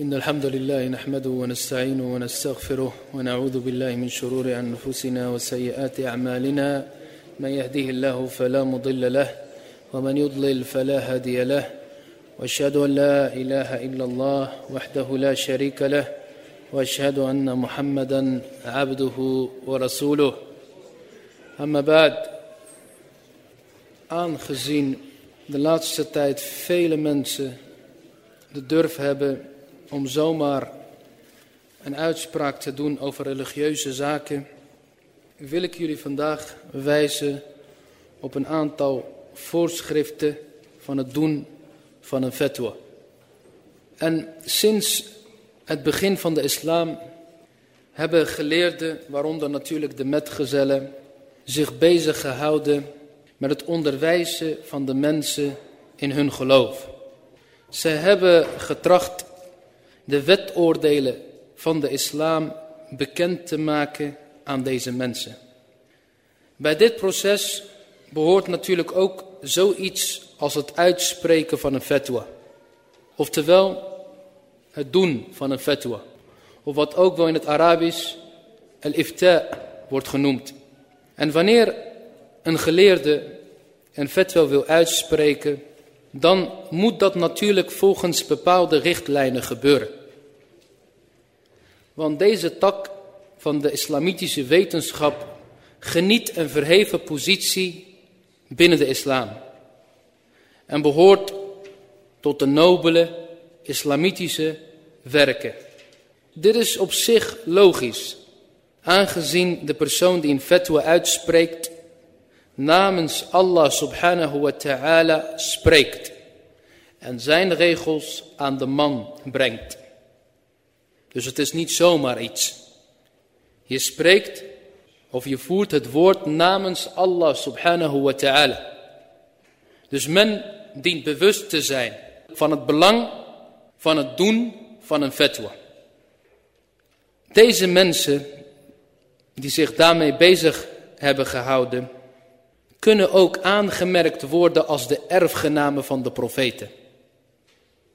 إن الحمد لله نحمده ونستعينه ونستغفره ونعوذ بالله من شرور أنفسنا وسيئات أعمالنا. من يهديه الله فلا مضل له ومن يضلل فلا هادي له. وأشهد أن لا إله إلا الله وحده لا شريك له وأشهد أن محمدا عبده ورسوله. أما بعد aangezien de laatste tijd vele mensen de durf hebben om zomaar een uitspraak te doen over religieuze zaken, wil ik jullie vandaag wijzen op een aantal voorschriften van het doen van een fatwa. En sinds het begin van de islam hebben geleerden, waaronder natuurlijk de metgezellen, zich bezig gehouden met het onderwijzen van de mensen in hun geloof. Ze hebben getracht de wetoordelen van de islam bekend te maken aan deze mensen. Bij dit proces behoort natuurlijk ook zoiets als het uitspreken van een fatwa. Oftewel het doen van een fatwa. Of wat ook wel in het Arabisch al-ifta wordt genoemd. En wanneer een geleerde een fatwa wil uitspreken, dan moet dat natuurlijk volgens bepaalde richtlijnen gebeuren. Want deze tak van de islamitische wetenschap geniet een verheven positie binnen de islam. En behoort tot de nobele islamitische werken. Dit is op zich logisch, aangezien de persoon die een fatwa uitspreekt namens Allah subhanahu wa ta'ala spreekt en zijn regels aan de man brengt. Dus het is niet zomaar iets. Je spreekt of je voert het woord namens Allah subhanahu wa ta'ala. Dus men dient bewust te zijn van het belang van het doen van een fatwa. Deze mensen die zich daarmee bezig hebben gehouden, kunnen ook aangemerkt worden als de erfgenamen van de profeten.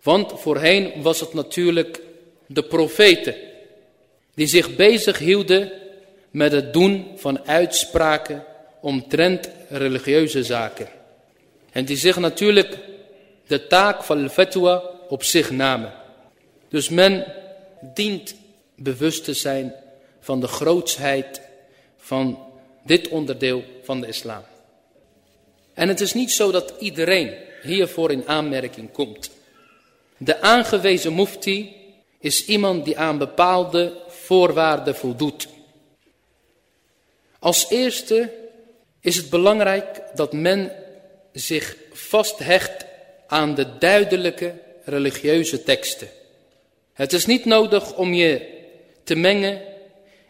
Want voorheen was het natuurlijk de profeten die zich bezig hielden met het doen van uitspraken omtrent religieuze zaken. En die zich natuurlijk de taak van de fatwa op zich namen. Dus men dient bewust te zijn van de grootsheid van dit onderdeel van de islam. En het is niet zo dat iedereen hiervoor in aanmerking komt. De aangewezen mufti is iemand die aan bepaalde voorwaarden voldoet. Als eerste is het belangrijk dat men zich vasthecht aan de duidelijke religieuze teksten. Het is niet nodig om je te mengen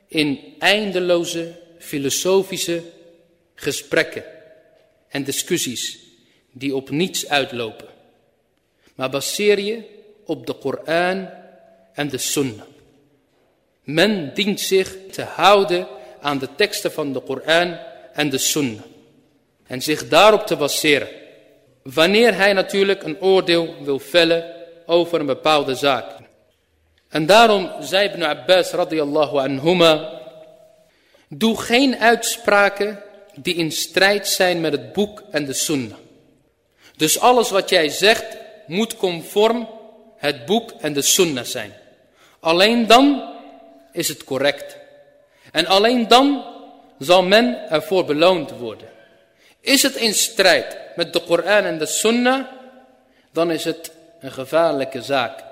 in eindeloze filosofische gesprekken en discussies die op niets uitlopen. Maar baseer je op de Koran en de Sunnah. Men dient zich te houden aan de teksten van de Koran en de Sunnah. En zich daarop te baseren. Wanneer hij natuurlijk een oordeel wil vellen over een bepaalde zaak. En daarom zei Ibn Abbas radiyallahu anhuma. Doe geen uitspraken die in strijd zijn met het boek en de sunnah. Dus alles wat jij zegt moet conform het boek en de sunnah zijn. Alleen dan is het correct. En alleen dan zal men ervoor beloond worden. Is het in strijd met de Koran en de Sunnah, dan is het een gevaarlijke zaak.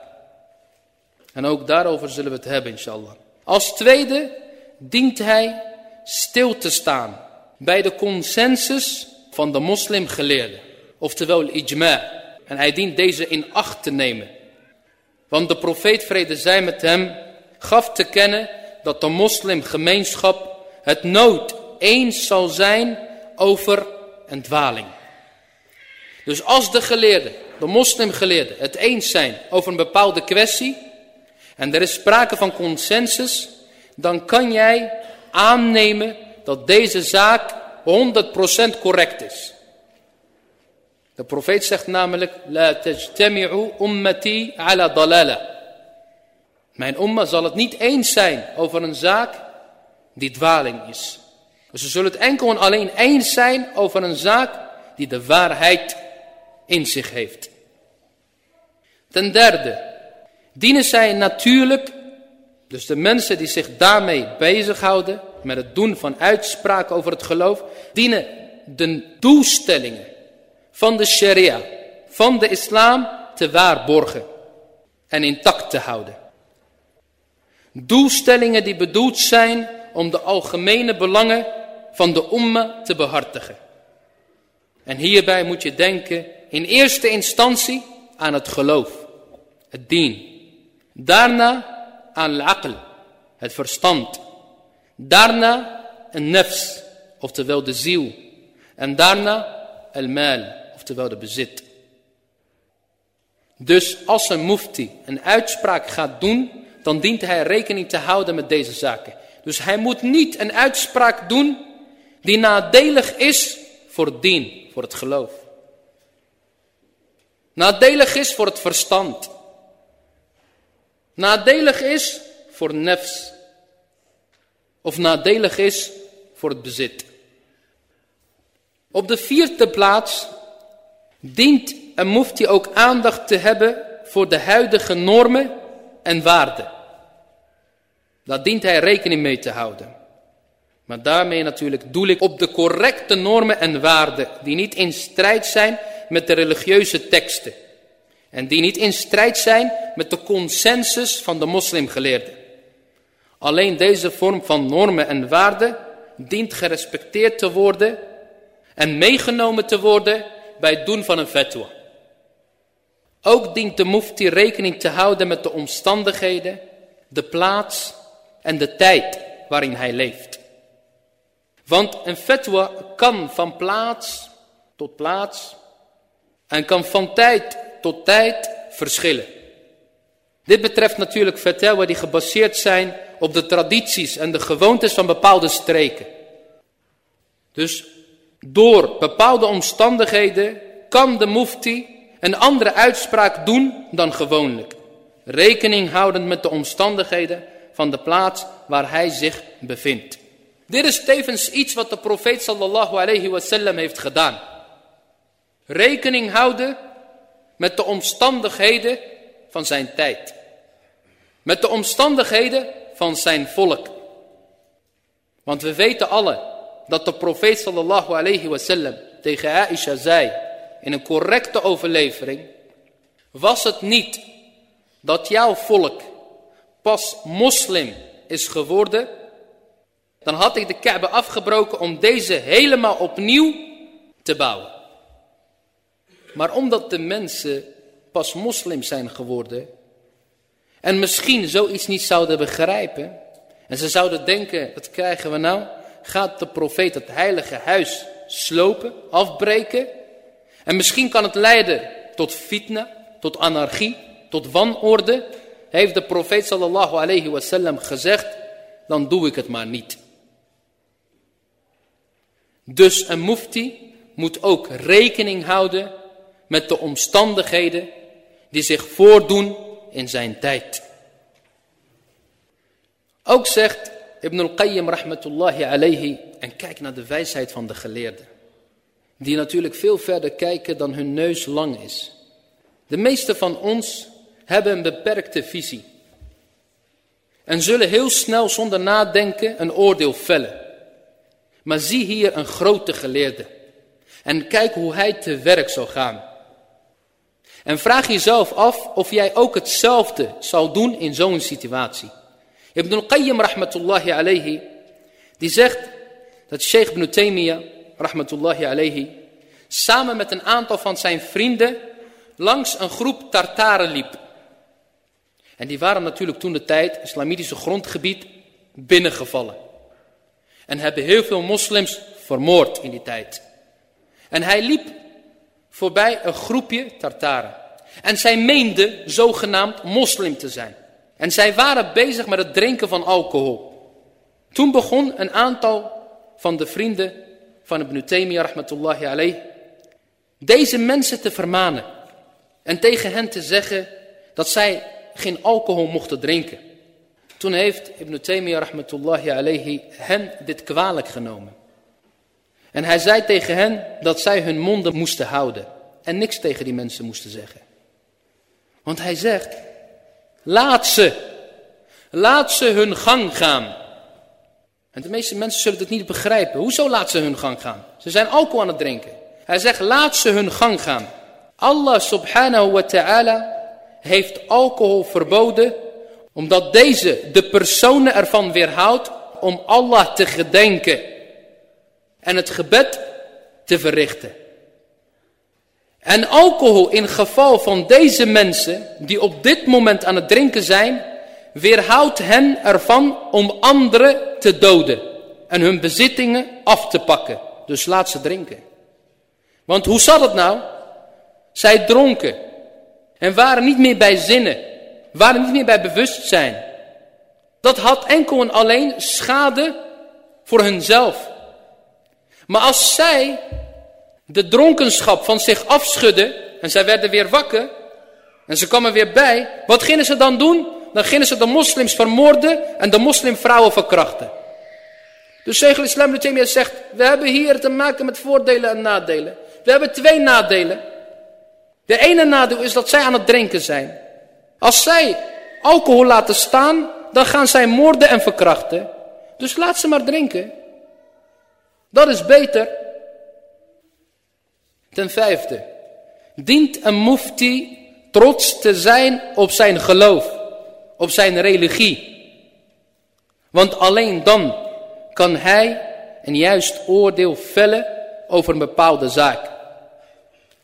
En ook daarover zullen we het hebben, inshallah. Als tweede dient hij stil te staan bij de consensus van de moslimgeleerden, oftewel ijma. En hij dient deze in acht te nemen. Want de profeet vrede zij met hem gaf te kennen dat de moslimgemeenschap het nood eens zal zijn over een dwaling. Dus als de geleerden, de moslimgeleerden, het eens zijn over een bepaalde kwestie en er is sprake van consensus, dan kan jij aannemen dat deze zaak 100% correct is. De profeet zegt namelijk, La tajtami'u ummati ala dalala. Mijn umma zal het niet eens zijn over een zaak die dwaling is. Dus ze zullen het enkel en alleen eens zijn over een zaak die de waarheid in zich heeft. Ten derde, dienen zij natuurlijk, dus de mensen die zich daarmee bezighouden, met het doen van uitspraken over het geloof, dienen de doelstellingen van de sharia, van de islam te waarborgen en intact te houden. Doelstellingen die bedoeld zijn om de algemene belangen van de umma te behartigen. En hierbij moet je denken in eerste instantie aan het geloof, het dien. Daarna aan al-aql, het verstand. Daarna een nefs, oftewel de ziel. En daarna al-mal, oftewel de bezit. Dus als een mufti een uitspraak gaat doen, dan dient hij rekening te houden met deze zaken. Dus hij moet niet een uitspraak doen die nadelig is voor dien, voor het geloof. Nadelig is voor het verstand. Nadelig is voor nefs. Of nadelig is voor het bezit. Op de vierde plaats dient een mufti ook aandacht te hebben voor de huidige normen en waarden. Daar dient hij rekening mee te houden. Maar daarmee natuurlijk doel ik op de correcte normen en waarden die niet in strijd zijn met de religieuze teksten. En die niet in strijd zijn met de consensus van de moslimgeleerden. Alleen deze vorm van normen en waarden dient gerespecteerd te worden en meegenomen te worden bij het doen van een fatwa. Ook dient de mufti rekening te houden met de omstandigheden, de plaats en de tijd waarin hij leeft. Want een fatwa kan van plaats tot plaats en kan van tijd tot tijd verschillen. Dit betreft natuurlijk fatwa die gebaseerd zijn op de tradities en de gewoontes van bepaalde streken. Dus door bepaalde omstandigheden kan de mufti een andere uitspraak doen dan gewoonlijk. Rekening houdend met de omstandigheden van de plaats waar hij zich bevindt. Dit is tevens iets wat de profeet sallallahu alayhi wasallam heeft gedaan. Rekening houden met de omstandigheden van zijn tijd. Met de omstandigheden van zijn volk. Want we weten alle dat de profeet sallallahu alayhi wasallam tegen Aisha zei in een correcte overlevering. Was het niet dat jouw volk pas moslim is geworden dan had ik de Kaaba afgebroken om deze helemaal opnieuw te bouwen. Maar omdat de mensen pas moslim zijn geworden en misschien zoiets niet zouden begrijpen en ze zouden denken, wat krijgen we nou? Gaat de profeet het heilige huis slopen, afbreken? En misschien kan het leiden tot fitna, tot anarchie, tot wanorde. Heeft de profeet sallallahu alayhi wasallam gezegd, dan doe ik het maar niet. Dus een mufti moet ook rekening houden met de omstandigheden die zich voordoen in zijn tijd. Ook zegt Ibn al-Qayyim rahmatullahi alayhi, en kijk naar de wijsheid van de geleerden. Die natuurlijk veel verder kijken dan hun neus lang is. De meeste van ons hebben een beperkte visie. En zullen heel snel zonder nadenken een oordeel vellen. Maar zie hier een grote geleerde. En kijk hoe hij te werk zou gaan. En vraag jezelf af of jij ook hetzelfde zou doen in zo'n situatie. Ibn al-Qayyim rahmatullahi alayhi, die zegt dat Sheikh ibn Taymiyyah rahmatullahi alayhi, samen met een aantal van zijn vrienden langs een groep Tartaren liep. En die waren natuurlijk toen de tijd, islamitische grondgebied, binnengevallen. En hebben heel veel moslims vermoord in die tijd. En hij liep voorbij een groepje Tartaren. En zij meenden zogenaamd moslim te zijn. En zij waren bezig met het drinken van alcohol. Toen begon een aantal van de vrienden van Ibn Taymiyyah rahmatullahi alayh deze mensen te vermanen. En tegen hen te zeggen dat zij geen alcohol mochten drinken. Toen heeft Ibn Taymiyyah rahmatullahi alayhi hen dit kwalijk genomen. En hij zei tegen hen dat zij hun monden moesten houden. En niks tegen die mensen moesten zeggen. Want hij zegt, laat ze. Laat ze hun gang gaan. En de meeste mensen zullen het niet begrijpen. Hoezo laat ze hun gang gaan? Ze zijn alcohol aan het drinken. Hij zegt, laat ze hun gang gaan. Allah subhanahu wa ta'ala heeft alcohol verboden omdat deze de personen ervan weerhoudt om Allah te gedenken en het gebed te verrichten. En alcohol in geval van deze mensen die op dit moment aan het drinken zijn, weerhoudt hen ervan om anderen te doden en hun bezittingen af te pakken. Dus laat ze drinken. Want hoe zat het nou? Zij dronken en waren niet meer bij zinnen, waren niet meer bij bewustzijn. Dat had enkel en alleen schade voor hunzelf. Maar als zij de dronkenschap van zich afschudden en zij werden weer wakker en ze kwamen weer bij, wat gingen ze dan doen? Dan gingen ze de moslims vermoorden en de moslimvrouwen verkrachten. Dus Sheikh al-Islam de zegt, we hebben hier te maken met voordelen en nadelen. We hebben twee nadelen. De ene nadeel is dat zij aan het drinken zijn. Als zij alcohol laten staan, dan gaan zij moorden en verkrachten. Dus laat ze maar drinken. Dat is beter. Ten vijfde. Dient een mufti trots te zijn op zijn geloof. Op zijn religie. Want alleen dan kan hij een juist oordeel vellen over een bepaalde zaak.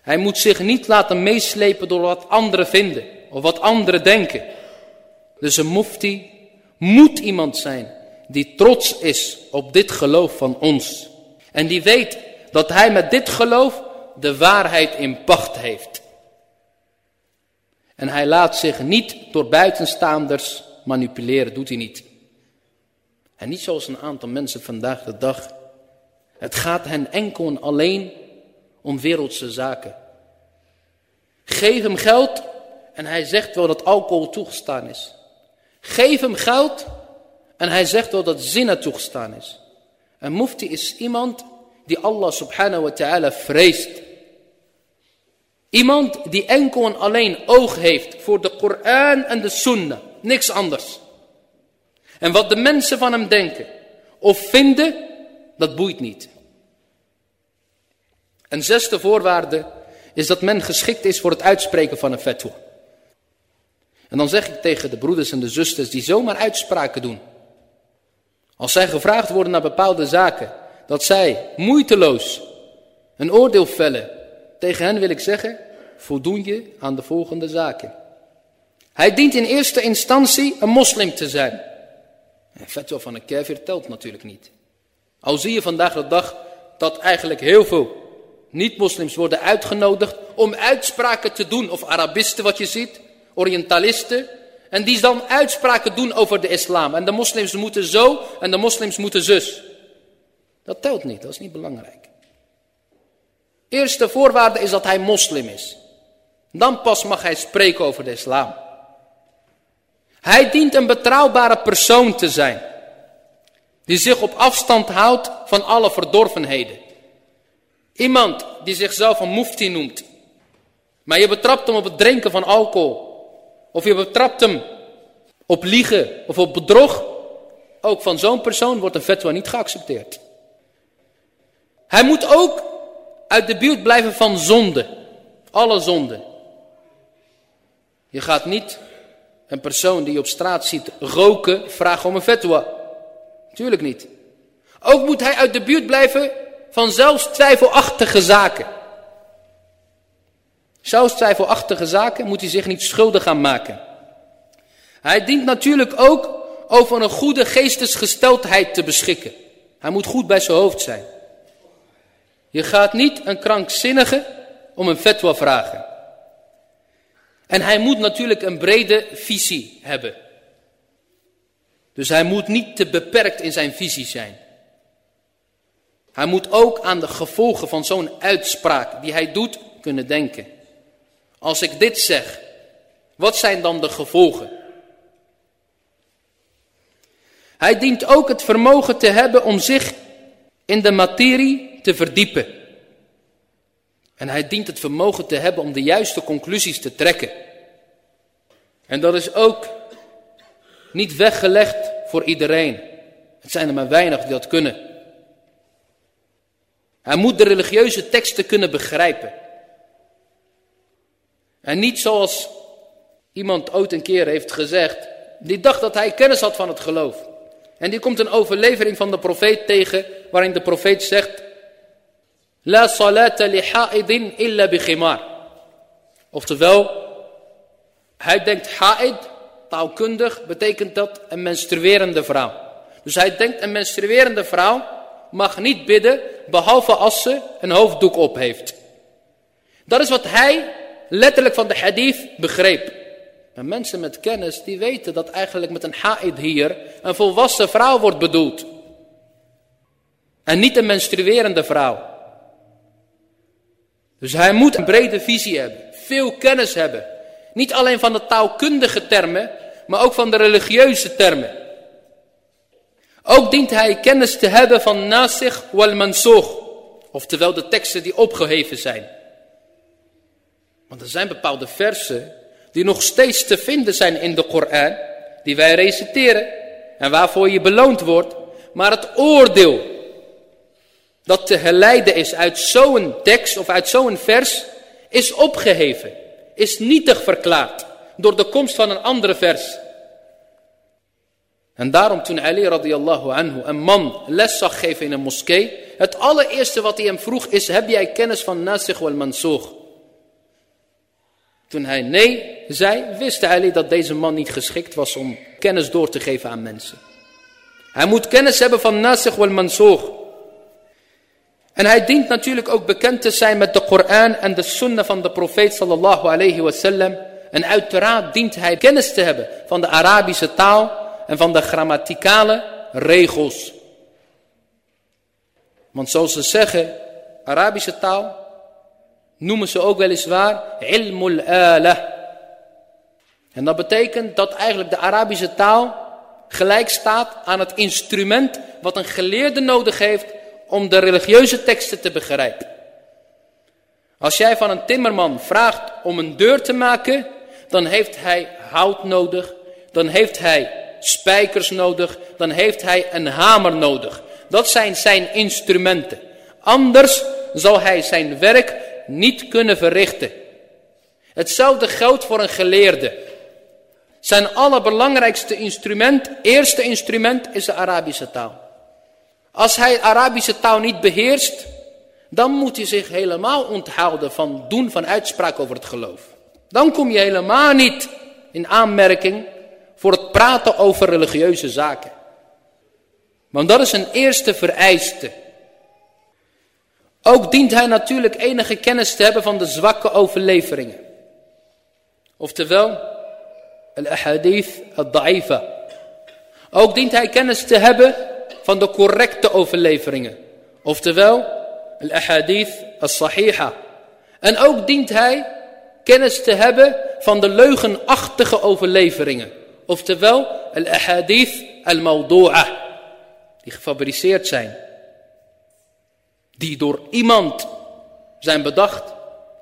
Hij moet zich niet laten meeslepen door wat anderen vinden of wat anderen denken. Dus een mufti moet iemand zijn die trots is op dit geloof van ons. En die weet dat hij met dit geloof de waarheid in pacht heeft. En hij laat zich niet door buitenstaanders manipuleren, doet hij niet. En niet zoals een aantal mensen vandaag de dag. Het gaat hen enkel en alleen om wereldse zaken. Geef hem geld en hij zegt wel dat alcohol toegestaan is. Geef hem geld en hij zegt wel dat zina toegestaan is. Een mufti is iemand die Allah subhanahu wa ta'ala vreest. Iemand die enkel en alleen oog heeft voor de Koran en de Sunnah. Niks anders. En wat de mensen van hem denken of vinden, dat boeit niet. Een zesde voorwaarde is dat men geschikt is voor het uitspreken van een fatwa. En dan zeg ik tegen de broeders en de zusters die zomaar uitspraken doen. Als zij gevraagd worden naar bepaalde zaken, dat zij moeiteloos een oordeel vellen. Tegen hen wil ik zeggen, voldoen je aan de volgende zaken. Hij dient in eerste instantie een moslim te zijn. Een fatwa van een kafir telt natuurlijk niet. Al zie je vandaag de dag dat eigenlijk heel veel niet-moslims worden uitgenodigd om uitspraken te doen. Of Arabisten wat je ziet, Orientalisten. En die dan uitspraken doen over de islam. En de moslims moeten zo en de moslims moeten zus. Dat telt niet, dat is niet belangrijk. Eerste voorwaarde is dat hij moslim is. Dan pas mag hij spreken over de islam. Hij dient een betrouwbare persoon te zijn. Die zich op afstand houdt van alle verdorvenheden. Iemand die zichzelf een mufti noemt. Maar je betrapt hem op het drinken van alcohol. Of je betrapt hem op liegen of op bedrog. Ook van zo'n persoon wordt een fatwa niet geaccepteerd. Hij moet ook uit de buurt blijven van zonde. Alle zonde. Je gaat niet een persoon die je op straat ziet roken vragen om een fatwa. Tuurlijk niet. Ook moet hij uit de buurt blijven van zelfs twijfelachtige zaken. Zelfs twijfelachtige zaken moet hij zich niet schuldig gaan maken. Hij dient natuurlijk ook over een goede geestesgesteldheid te beschikken. Hij moet goed bij zijn hoofd zijn. Je gaat niet een krankzinnige om een fatwa vragen. En hij moet natuurlijk een brede visie hebben. Dus hij moet niet te beperkt in zijn visie zijn. Hij moet ook aan de gevolgen van zo'n uitspraak die hij doet kunnen denken. Als ik dit zeg, wat zijn dan de gevolgen? Hij dient ook het vermogen te hebben om zich in de materie te verdiepen. En hij dient het vermogen te hebben om de juiste conclusies te trekken. En dat is ook niet weggelegd voor iedereen. Het zijn er maar weinig die dat kunnen. Hij moet de religieuze teksten kunnen begrijpen. En niet zoals iemand ooit een keer heeft gezegd, die dacht dat hij kennis had van het geloof. En die komt een overlevering van de profeet tegen, waarin de profeet zegt, La salata li ha'idin illa bi khimar. Oftewel, hij denkt ha'id, taalkundig, betekent dat een menstruerende vrouw. Dus hij denkt een menstruerende vrouw mag niet bidden, behalve als ze een hoofddoek op heeft. Dat is wat hij letterlijk van de hadith begreep. En mensen met kennis die weten dat eigenlijk met een ha'id hier een volwassen vrouw wordt bedoeld. En niet een menstruerende vrouw. Dus hij moet een brede visie hebben, veel kennis hebben. Niet alleen van de taalkundige termen, maar ook van de religieuze termen. Ook dient hij kennis te hebben van nasikh wal mansukh. Oftewel de teksten die opgeheven zijn. Want er zijn bepaalde versen die nog steeds te vinden zijn in de Koran. Die wij reciteren en waarvoor je beloond wordt. Maar het oordeel dat te herleiden is uit zo'n tekst of uit zo'n vers is opgeheven. Is nietig verklaard door de komst van een andere vers. En daarom toen Ali radiallahu anhu een man les zag geven in een moskee. Het allereerste wat hij hem vroeg is, heb jij kennis van nasikh wal mansukh? Toen hij nee zei, wist Ali dat deze man niet geschikt was om kennis door te geven aan mensen. Hij moet kennis hebben van nasikh wal mansukh. En hij dient natuurlijk ook bekend te zijn met de Koran en de sunnah van de profeet sallallahu alayhi wasallam. En uiteraard dient hij kennis te hebben van de Arabische taal en van de grammaticale regels. Want zoals ze zeggen, Arabische taal noemen ze ook weliswaar ilmul ala. En dat betekent dat eigenlijk de Arabische taal gelijk staat aan het instrument wat een geleerde nodig heeft om de religieuze teksten te begrijpen. Als jij van een timmerman vraagt om een deur te maken, dan heeft hij hout nodig, dan heeft hij spijkers nodig, dan heeft hij een hamer nodig. Dat zijn zijn instrumenten. Anders zal hij zijn werk niet kunnen verrichten. Hetzelfde geldt voor een geleerde. Zijn allerbelangrijkste instrument, eerste instrument, is de Arabische taal. Als hij Arabische taal niet beheerst, dan moet hij zich helemaal onthouden van doen van uitspraak over het geloof. Dan kom je helemaal niet in aanmerking voor het praten over religieuze zaken. Want dat is een eerste vereiste. Ook dient hij natuurlijk enige kennis te hebben van de zwakke overleveringen. Oftewel, al-ahadith al-da'ifa. Ook dient hij kennis te hebben van de correcte overleveringen. Oftewel, al-ahadith al-sahiha. En ook dient hij kennis te hebben van de leugenachtige overleveringen. Oftewel, al-ahadith al-mawdu'ah. Die gefabriceerd zijn. Die door iemand zijn bedacht,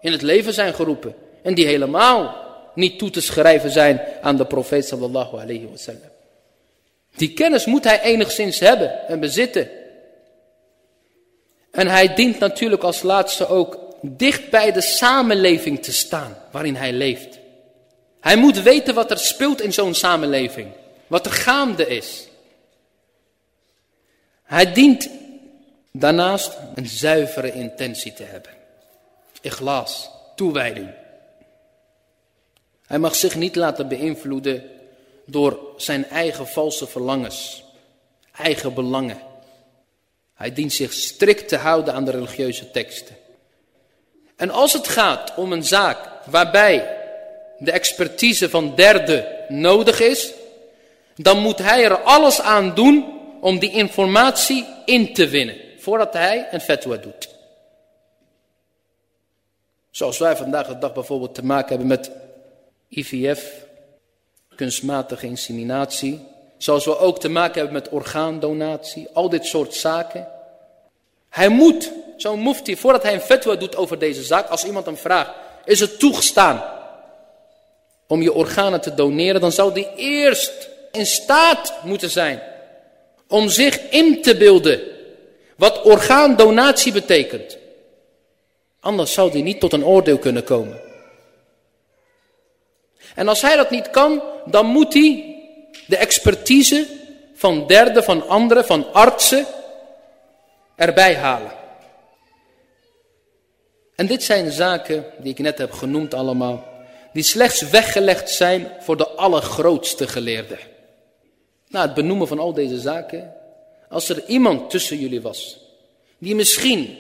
in het leven zijn geroepen. En die helemaal niet toe te schrijven zijn aan de profeet sallallahu alayhi wasallam. Die kennis moet hij enigszins hebben en bezitten. En hij dient natuurlijk als laatste ook dicht bij de samenleving te staan waarin hij leeft. Hij moet weten wat er speelt in zo'n samenleving. Wat er gaande is. Hij dient daarnaast een zuivere intentie te hebben. Ikhlas, toewijding. Hij mag zich niet laten beïnvloeden door zijn eigen valse verlangens, eigen belangen. Hij dient zich strikt te houden aan de religieuze teksten. En als het gaat om een zaak waarbij de expertise van derde nodig is, dan moet hij er alles aan doen om die informatie in te winnen, voordat hij een fatwa doet. Zoals wij vandaag de dag bijvoorbeeld te maken hebben met IVF, kunstmatige inseminatie. Zoals we ook te maken hebben met orgaandonatie, al dit soort zaken. Hij moet, zo'n mufti, voordat hij een fatwa doet over deze zaak, als iemand hem vraagt, is het toegestaan om je organen te doneren, dan zou die eerst in staat moeten zijn om zich in te beelden wat orgaandonatie betekent. Anders zou die niet tot een oordeel kunnen komen. En als hij dat niet kan, dan moet hij de expertise van derden, van anderen, van artsen erbij halen. En dit zijn zaken die ik net heb genoemd allemaal, die slechts weggelegd zijn voor de allergrootste geleerden. Na het benoemen van al deze zaken, als er iemand tussen jullie was, die misschien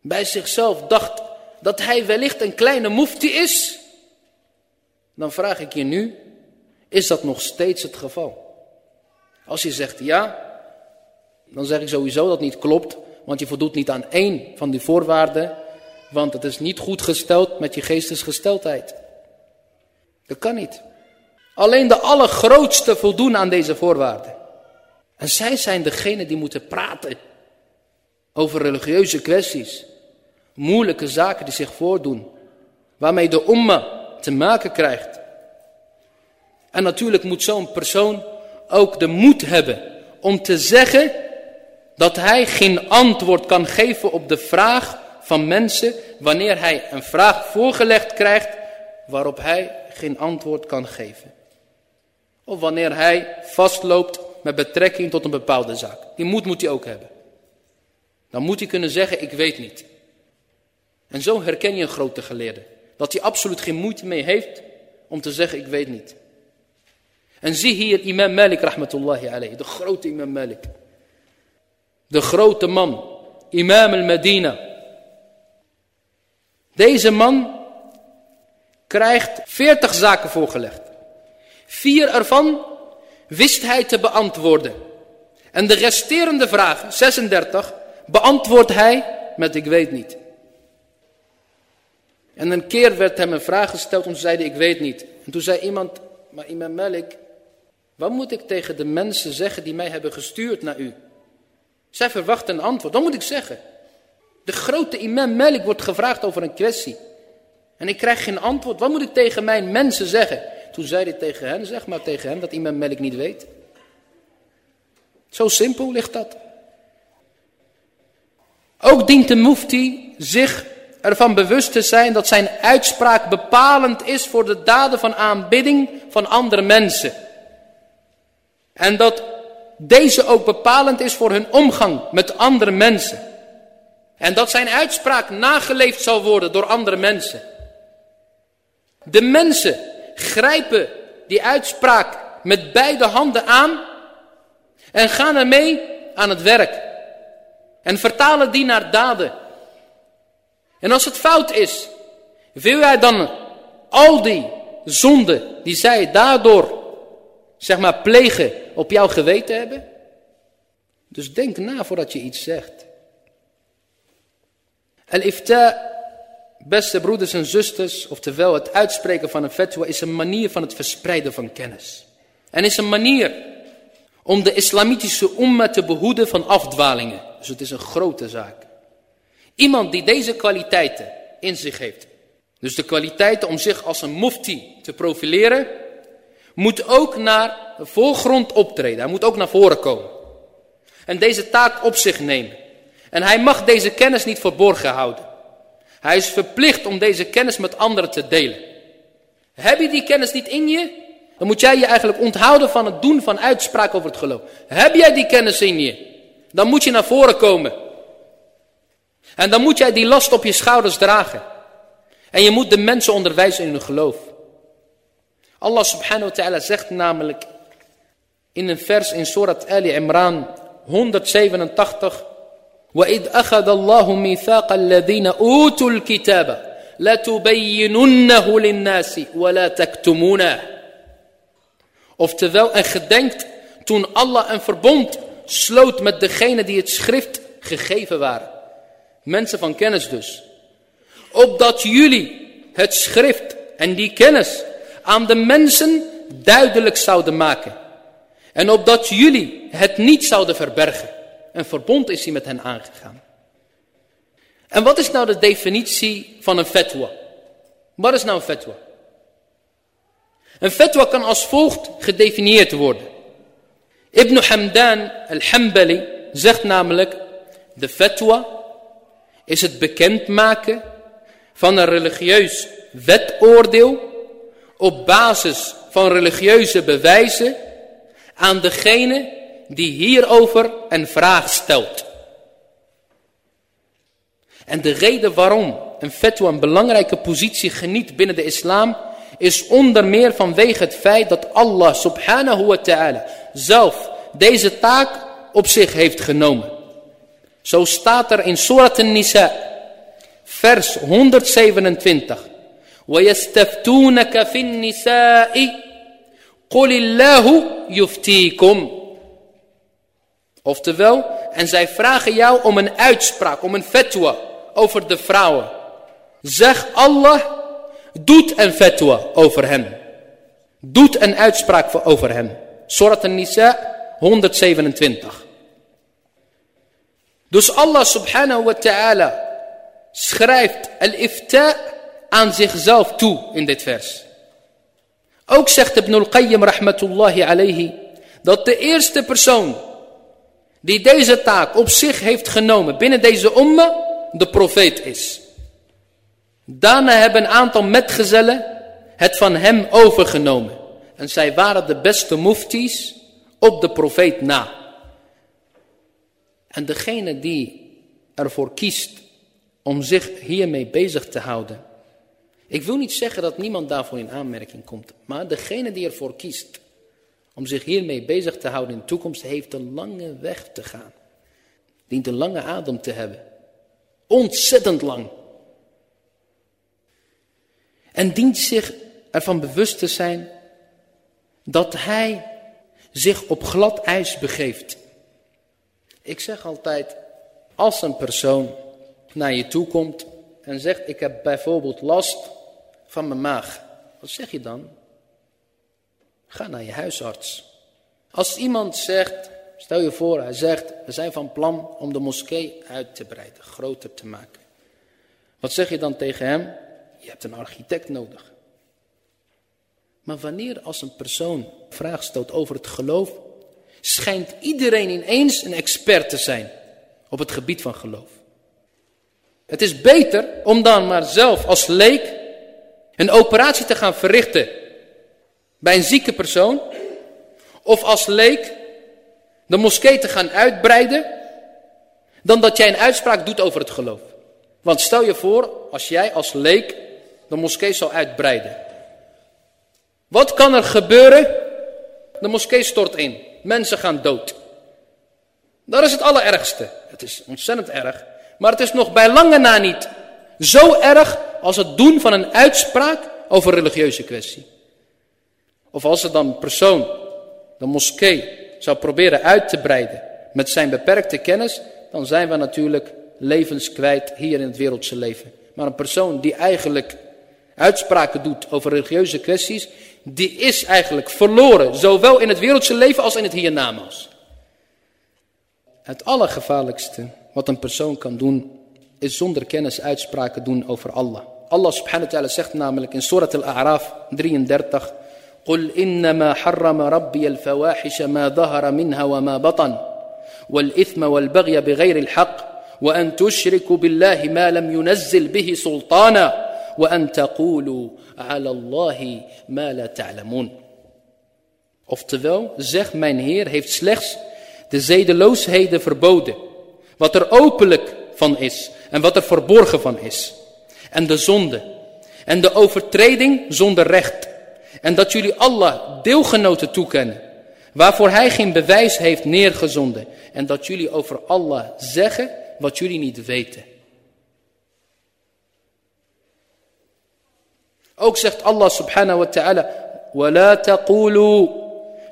bij zichzelf dacht dat hij wellicht een kleine mufti is, dan vraag ik je nu, is dat nog steeds het geval? Als je zegt ja, dan zeg ik sowieso dat niet klopt, want je voldoet niet aan één van die voorwaarden, want het is niet goed gesteld met je geestesgesteldheid. Dat kan niet. Alleen de allergrootste voldoen aan deze voorwaarden. En zij zijn degene die moeten praten over religieuze kwesties. Moeilijke zaken die zich voordoen. Waarmee de umma te maken krijgt. En natuurlijk moet zo'n persoon ook de moed hebben om te zeggen dat hij geen antwoord kan geven op de vraag van mensen wanneer hij een vraag voorgelegd krijgt waarop hij geen antwoord kan geven. Of wanneer hij vastloopt met betrekking tot een bepaalde zaak. Die moed moet hij ook hebben. Dan moet hij kunnen zeggen, ik weet niet. En zo herken je een grote geleerde. Dat hij absoluut geen moeite mee heeft om te zeggen, ik weet niet. En zie hier imam Malik rahmatullahi alayhi, de grote imam Malik. De grote man, imam al-Medina. Deze man krijgt veertig zaken voorgelegd. Vier ervan wist hij te beantwoorden. En de resterende vragen, 36, beantwoordt hij met ik weet niet. En een keer werd hem een vraag gesteld en zei hij ik weet niet. En toen zei iemand, maar imam Malik, wat moet ik tegen de mensen zeggen die mij hebben gestuurd naar u? Zij verwachten een antwoord, wat moet ik zeggen? De grote imam Malik wordt gevraagd over een kwestie. En ik krijg geen antwoord, wat moet ik tegen mijn mensen zeggen? Toen zei hij tegen hen, zeg maar tegen hem dat imam Malik niet weet. Zo simpel ligt dat. Ook dient de mufti zich ervan bewust te zijn dat zijn uitspraak bepalend is voor de daden van aanbidding van andere mensen. En dat deze ook bepalend is voor hun omgang met andere mensen. En dat zijn uitspraak nageleefd zal worden door andere mensen. De mensen grijpen die uitspraak met beide handen aan en gaan ermee aan het werk. En vertalen die naar daden. En als het fout is, wil jij dan al die zonden die zij daardoor, zeg maar, plegen op jouw geweten hebben? Dus denk na voordat je iets zegt. Al-ifta, beste broeders en zusters, oftewel het uitspreken van een fatwa, is een manier van het verspreiden van kennis. En is een manier om de islamitische umma te behoeden van afdwalingen. Dus het is een grote zaak. Iemand die deze kwaliteiten in zich heeft. Dus de kwaliteiten om zich als een mufti te profileren. Moet ook naar de voorgrond optreden. Hij moet ook naar voren komen. En deze taak op zich nemen. En hij mag deze kennis niet verborgen houden. Hij is verplicht om deze kennis met anderen te delen. Heb je die kennis niet in je? Dan moet jij je eigenlijk onthouden van het doen van uitspraak over het geloof. Heb jij die kennis in je? Dan moet je naar voren komen. En dan moet jij die last op je schouders dragen. En je moet de mensen onderwijzen in hun geloof. Allah subhanahu wa ta'ala zegt namelijk in een vers in Surat Ali Imran 187. وَإِذْ أَخَذَ اللَّهُ مِيثَاقَ الَّذِينَ أُوتُوا الْكِتَابَ لَتُبَيِّنُنَّهُ لِلنَّاسِ وَلَا تَكْتُمُونَهُ Oftewel, en gedenkt toen Allah een verbond sloot met degene die het schrift gegeven waren. Mensen van kennis dus. Opdat jullie het schrift en die kennis aan de mensen duidelijk zouden maken. En opdat jullie het niet zouden verbergen. Een verbond is hij met hen aangegaan. En wat is nou de definitie van een fatwa? Wat is nou een fatwa? Een fatwa kan als volgt gedefinieerd worden. Ibn Hamdan al-Hambali zegt namelijk, de fatwa is het bekendmaken van een religieus wetoordeel op basis van religieuze bewijzen aan degene die hierover een vraag stelt. En de reden waarom een fatwa een belangrijke positie geniet binnen de islam is onder meer vanwege het feit dat Allah subhanahu wa ta'ala zelf deze taak op zich heeft genomen. Zo staat er in Surat an-Nisa, vers 127. وَيَسْتَفْتُونَكَ فِي النِّسَاءِ قُلِ اللَّهُ يُفْتِيكُمْ Oftewel, en zij vragen jou om een uitspraak, om een fatwa over de vrouwen. Zeg Allah, doet een fatwa over hen. Doet een uitspraak over hen. Surat an-Nisa 127. Dus Allah subhanahu wa ta'ala schrijft al-ifta aan zichzelf toe in dit vers. Ook zegt Ibn al-Qayyim rahmatullahi alayhi dat de eerste persoon die deze taak op zich heeft genomen binnen deze umma de profeet is. Daarna hebben een aantal metgezellen het van hem overgenomen. En zij waren de beste muftis op de profeet na. En degene die ervoor kiest om zich hiermee bezig te houden. Ik wil niet zeggen dat niemand daarvoor in aanmerking komt. Maar degene die ervoor kiest om zich hiermee bezig te houden in de toekomst, heeft een lange weg te gaan. Dient een lange adem te hebben. Ontzettend lang. En dient zich ervan bewust te zijn dat hij zich op glad ijs begeeft. Ik zeg altijd, als een persoon naar je toe komt en zegt, ik heb bijvoorbeeld last van mijn maag. Wat zeg je dan? Ga naar je huisarts. Als iemand zegt, stel je voor, hij zegt, we zijn van plan om de moskee uit te breiden, groter te maken. Wat zeg je dan tegen hem? Je hebt een architect nodig. Maar wanneer als een persoon vraag stelt over het geloof, schijnt iedereen ineens een expert te zijn op het gebied van geloof. Het is beter om dan maar zelf als leek een operatie te gaan verrichten bij een zieke persoon, of als leek de moskee te gaan uitbreiden, dan dat jij een uitspraak doet over het geloof. Want stel je voor, als jij als leek de moskee zou uitbreiden. Wat kan er gebeuren? De moskee stort in. Mensen gaan dood. Dat is het allerergste. Het is ontzettend erg. Maar het is nog bij lange na niet zo erg als het doen van een uitspraak over religieuze kwestie. Of als er dan een persoon de moskee zou proberen uit te breiden met zijn beperkte kennis, dan zijn we natuurlijk levens kwijt hier in het wereldse leven. Maar een persoon die eigenlijk uitspraken doet over religieuze kwesties, die is eigenlijk verloren, zowel in het wereldse leven als in het hiernamaals. Het allergevaarlijkste wat een persoon kan doen, is zonder kennis uitspraken doen over Allah. Allah subhanahu wa ta'ala zegt namelijk in Surat al-A'raf 33, قل إنما حرم ربي الفواحش ما ظهر منها وما بطن والإثم والبغي بغير الحق وأن تشركوا بالله ما لم ينزل به سلطانا وأن تقولوا على الله ما لا تعلمون Oftewel, zeg mijn Heer heeft slechts de zedeloosheden verboden. Wat er openlijk van is en wat er verborgen van is. En de zonde en de overtreding zonder recht en dat jullie Allah deelgenoten toekennen, waarvoor hij geen bewijs heeft neergezonden. En dat jullie over Allah zeggen wat jullie niet weten. Ook zegt Allah subhanahu wa ta'ala, وَلَا تَقُولُوا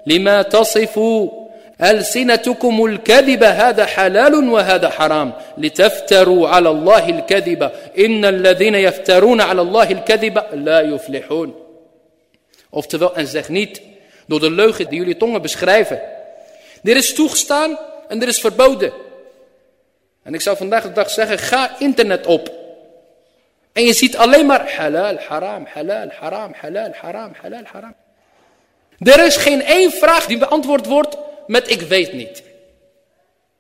لِمَا تَصِفُوا ألسنتكم الكذب هذا حلال وهذا حرام لتفتروا على الله الكذب إن الذين يفترون على الله الكذب لا يفلحون Oftewel, en zeg niet door de leugen die jullie tongen beschrijven. Er is toegestaan en er is verboden. En ik zou vandaag de dag zeggen, ga internet op. En je ziet alleen maar halal, haram, halal, haram, halal, haram, halal, haram. Er is geen één vraag die beantwoord wordt met ik weet niet.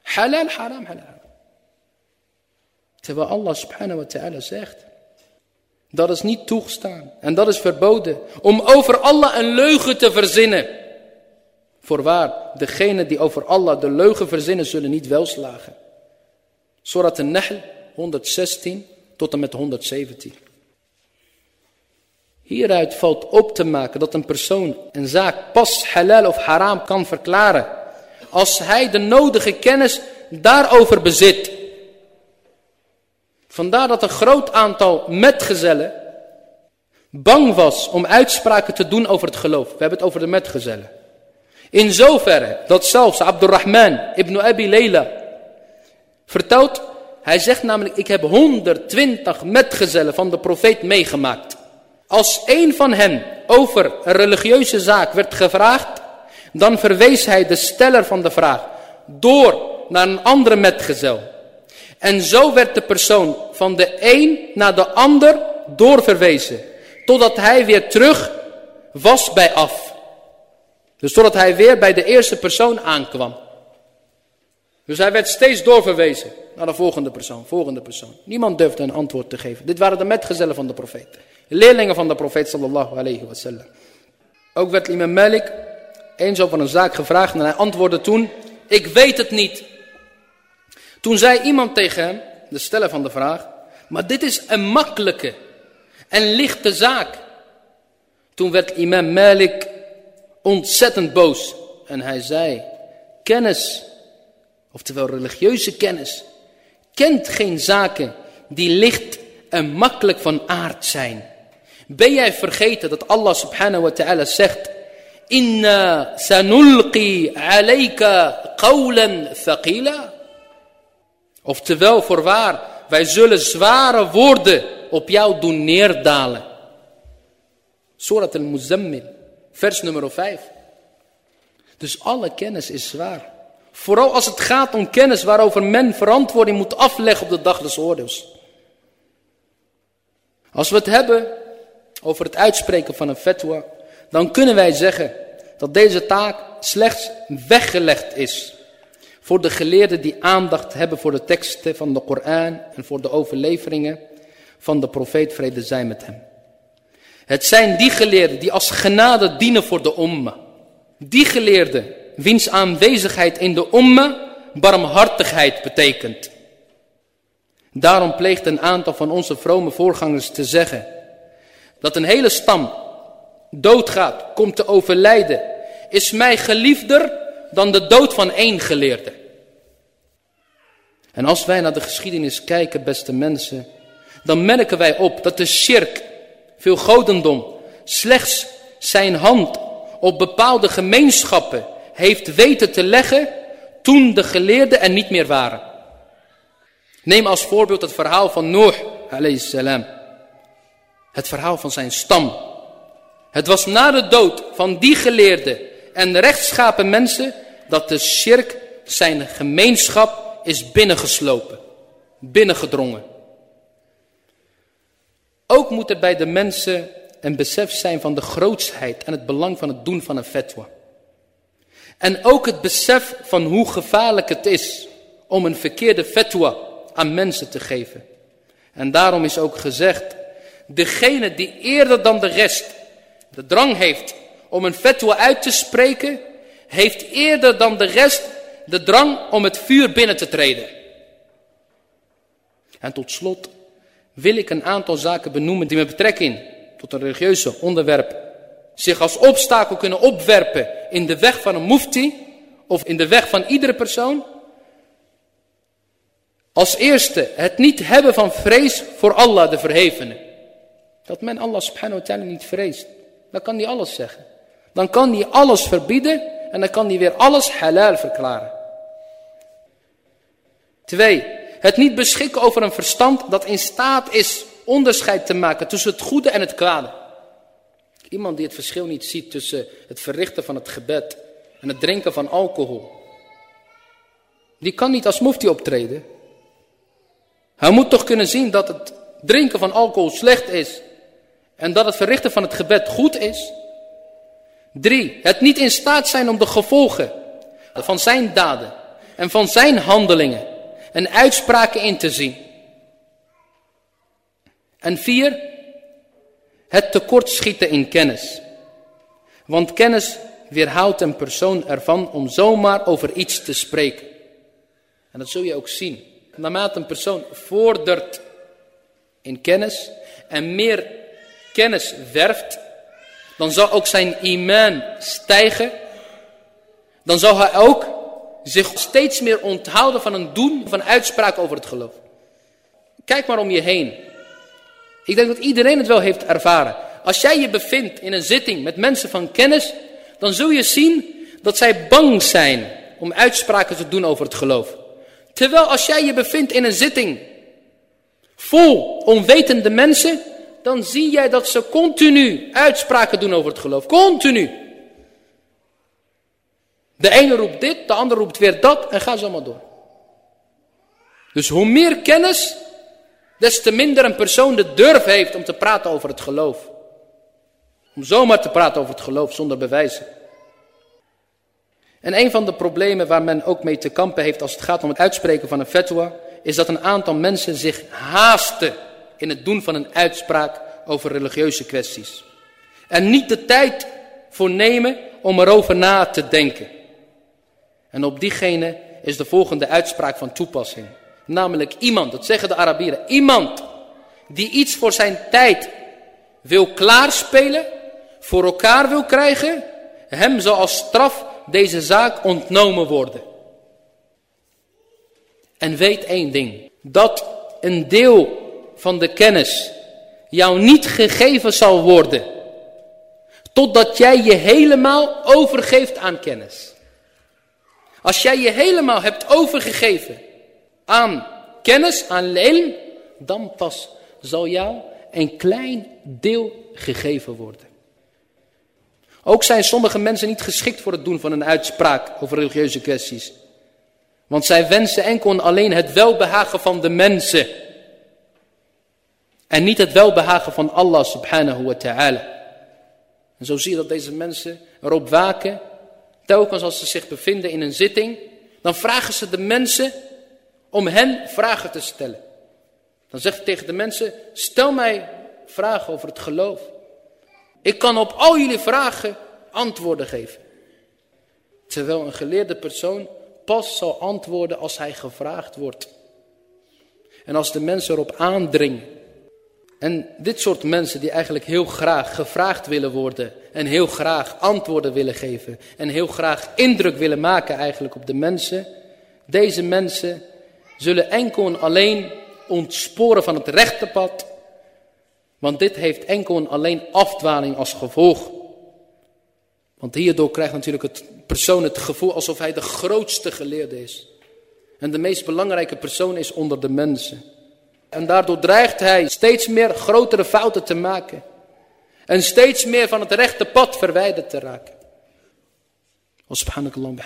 Halal, haram, halal. Terwijl Allah subhanahu wa ta'ala zegt. Dat is niet toegestaan. En dat is verboden. Om over Allah een leugen te verzinnen. Voorwaar, degene die over Allah de leugen verzinnen zullen niet welslagen. Surat al-Nahl 116 tot en met 117. Hieruit valt op te maken dat een persoon een zaak pas halal of haram kan verklaren. Als hij de nodige kennis daarover bezit. Vandaar dat een groot aantal metgezellen bang was om uitspraken te doen over het geloof. We hebben het over de metgezellen. In zoverre dat zelfs Abdurrahman ibn Abi Layla vertelt, hij zegt namelijk, ik heb 120 metgezellen van de profeet meegemaakt. Als een van hen over een religieuze zaak werd gevraagd, dan verwees hij de steller van de vraag door naar een andere metgezel. En zo werd de persoon van de een naar de ander doorverwezen. Totdat hij weer terug was bij af. Dus totdat hij weer bij de eerste persoon aankwam. Dus hij werd steeds doorverwezen naar de volgende persoon, volgende persoon. Niemand durfde een antwoord te geven. Dit waren de metgezellen van de profeet. Leerlingen van de profeet sallallahu alayhi wa sallam. Ook werd imam Malik eens over een zaak gevraagd en hij antwoordde toen, ik weet het niet. Toen zei iemand tegen hem, de steller van de vraag, maar dit is een makkelijke en lichte zaak. Toen werd imam Malik ontzettend boos en hij zei, kennis, oftewel religieuze kennis, kent geen zaken die licht en makkelijk van aard zijn. Ben jij vergeten dat Allah subhanahu wa ta'ala zegt, Inna sanulqi alayka qawlan thaqila. Oftewel, voorwaar, wij zullen zware woorden op jou doen neerdalen. Surat al-Muzammil, vers nummer 5. Dus alle kennis is zwaar. Vooral als het gaat om kennis waarover men verantwoording moet afleggen op de dag des oordeels. Als we het hebben over het uitspreken van een fatwa, dan kunnen wij zeggen dat deze taak slechts weggelegd is voor de geleerden die aandacht hebben voor de teksten van de Koran en voor de overleveringen van de profeet vrede zij met hem. Het zijn die geleerden die als genade dienen voor de umma. Die geleerden wiens aanwezigheid in de umma barmhartigheid betekent. Daarom pleegt een aantal van onze vrome voorgangers te zeggen dat een hele stam doodgaat, komt te overlijden, is mij geliefder dan de dood van één geleerde. En als wij naar de geschiedenis kijken, beste mensen, dan merken wij op dat de shirk, veel godendom, slechts zijn hand op bepaalde gemeenschappen heeft weten te leggen toen de geleerden er niet meer waren. Neem als voorbeeld het verhaal van Noor, salam. Het verhaal van zijn stam. Het was na de dood van die geleerde en rechtschapen mensen dat de shirk zijn gemeenschap is binnengeslopen, binnengedrongen. Ook moet er bij de mensen een besef zijn van de grootsheid en het belang van het doen van een fatwa. En ook het besef van hoe gevaarlijk het is om een verkeerde fatwa aan mensen te geven. En daarom is ook gezegd, degene die eerder dan de rest de drang heeft om een fatwa uit te spreken, heeft eerder dan de rest de drang om het vuur binnen te treden. En tot slot wil ik een aantal zaken benoemen die met betrekking tot een religieuze onderwerp zich als obstakel kunnen opwerpen in de weg van een mufti of in de weg van iedere persoon. Als eerste het niet hebben van vrees voor Allah de verhevene. Dat men Allah subhanahu wa ta'ala niet vreest. Dan kan hij alles zeggen. Dan kan hij alles verbieden en dan kan hij weer alles halal verklaren. Twee, het niet beschikken over een verstand dat in staat is onderscheid te maken tussen het goede en het kwade. Iemand die het verschil niet ziet tussen het verrichten van het gebed en het drinken van alcohol. Die kan niet als mufti optreden. Hij moet toch kunnen zien dat het drinken van alcohol slecht is. En dat het verrichten van het gebed goed is. Drie, het niet in staat zijn om de gevolgen van zijn daden en van zijn handelingen en uitspraken in te zien. En vier, het tekortschieten in kennis. Want kennis weerhoudt een persoon ervan om zomaar over iets te spreken. En dat zul je ook zien. Naarmate een persoon vordert in kennis en meer kennis werft, dan zal ook zijn iman stijgen. Dan zal hij ook zich steeds meer onthouden van een doen van uitspraak over het geloof. Kijk maar om je heen. Ik denk dat iedereen het wel heeft ervaren. Als jij je bevindt in een zitting met mensen van kennis, dan zul je zien dat zij bang zijn om uitspraken te doen over het geloof. Terwijl als jij je bevindt in een zitting vol onwetende mensen, dan zie jij dat ze continu uitspraken doen over het geloof. Continu. De ene roept dit, de ander roept weer dat en ga zo maar door. Dus hoe meer kennis, des te minder een persoon de durf heeft om te praten over het geloof. Om zomaar te praten over het geloof zonder bewijzen. En een van de problemen waar men ook mee te kampen heeft als het gaat om het uitspreken van een fatwa, is dat een aantal mensen zich haasten in het doen van een uitspraak over religieuze kwesties. En niet de tijd voor nemen om erover na te denken. En op diegene is de volgende uitspraak van toepassing. Namelijk iemand, dat zeggen de Arabieren, iemand die iets voor zijn tijd wil klaarspelen, voor elkaar wil krijgen, hem zal als straf deze zaak ontnomen worden. En weet één ding, dat een deel van de kennis jou niet gegeven zal worden, totdat jij je helemaal overgeeft aan kennis. Als jij je helemaal hebt overgegeven aan kennis, aan ilm, dan pas zal jou een klein deel gegeven worden. Ook zijn sommige mensen niet geschikt voor het doen van een uitspraak over religieuze kwesties. Want zij wensen enkel en alleen het welbehagen van de mensen. En niet het welbehagen van Allah subhanahu wa ta'ala. En zo zie je dat deze mensen erop waken. Telkens als ze zich bevinden in een zitting. Dan vragen ze de mensen om hen vragen te stellen. Dan zegt hij tegen de mensen, stel mij vragen over het geloof. Ik kan op al jullie vragen antwoorden geven. Terwijl een geleerde persoon pas zal antwoorden als hij gevraagd wordt. En als de mensen erop aandringen. En dit soort mensen die eigenlijk heel graag gevraagd willen worden. En heel graag antwoorden willen geven. En heel graag indruk willen maken eigenlijk op de mensen. Deze mensen zullen enkel en alleen ontsporen van het rechte pad. Want dit heeft enkel en alleen afdwaling als gevolg. Want hierdoor krijgt natuurlijk het persoon het gevoel alsof hij de grootste geleerde is. En de meest belangrijke persoon is onder de mensen. En daardoor dreigt hij steeds meer grotere fouten te maken. En steeds meer van het rechte pad verwijderd te raken. Subhanakallah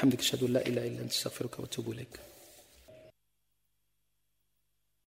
illa.